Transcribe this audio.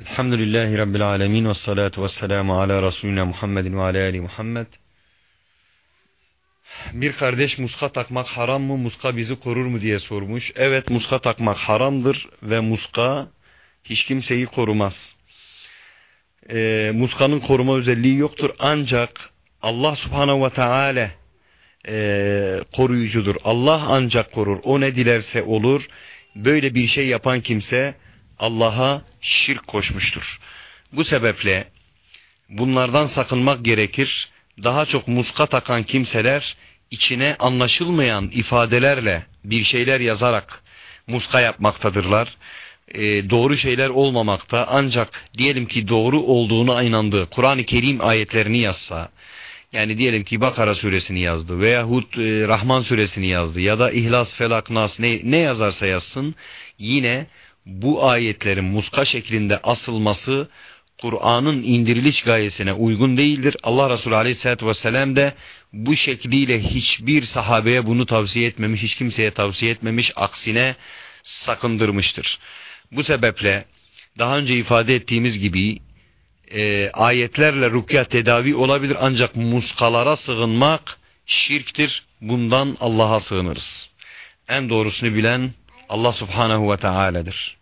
Elhamdülillahi Rabbil alemin ve salatu ve selamu ala Resulina Muhammedin ve ala Ali Muhammed. Bir kardeş muska takmak haram mı, muska bizi korur mu diye sormuş. Evet muska takmak haramdır ve muska hiç kimseyi korumaz. Ee, muskanın koruma özelliği yoktur ancak Allah subhanehu ve teala e, koruyucudur. Allah ancak korur. O ne dilerse olur. Böyle bir şey yapan kimse Allah'a şirk koşmuştur. Bu sebeple bunlardan sakınmak gerekir. Daha çok muska takan kimseler içine anlaşılmayan ifadelerle bir şeyler yazarak muska yapmaktadırlar. E, doğru şeyler olmamakta ancak diyelim ki doğru olduğunu inandığı Kur'an-ı Kerim ayetlerini yazsa yani diyelim ki Bakara suresini yazdı veyahut e, Rahman suresini yazdı ya da İhlas, Felak, Nas ne, ne yazarsa yazsın yine bu ayetlerin muska şeklinde asılması Kur'an'ın indiriliş gayesine uygun değildir. Allah Resulü Aleyhisselatü Vesselam de bu şekliyle hiçbir sahabeye bunu tavsiye etmemiş, hiç kimseye tavsiye etmemiş, aksine sakındırmıştır. Bu sebeple daha önce ifade ettiğimiz gibi e, ayetlerle rukya tedavi olabilir ancak muskalara sığınmak şirktir. Bundan Allah'a sığınırız. En doğrusunu bilen Allah subhanehu ve teala'dır.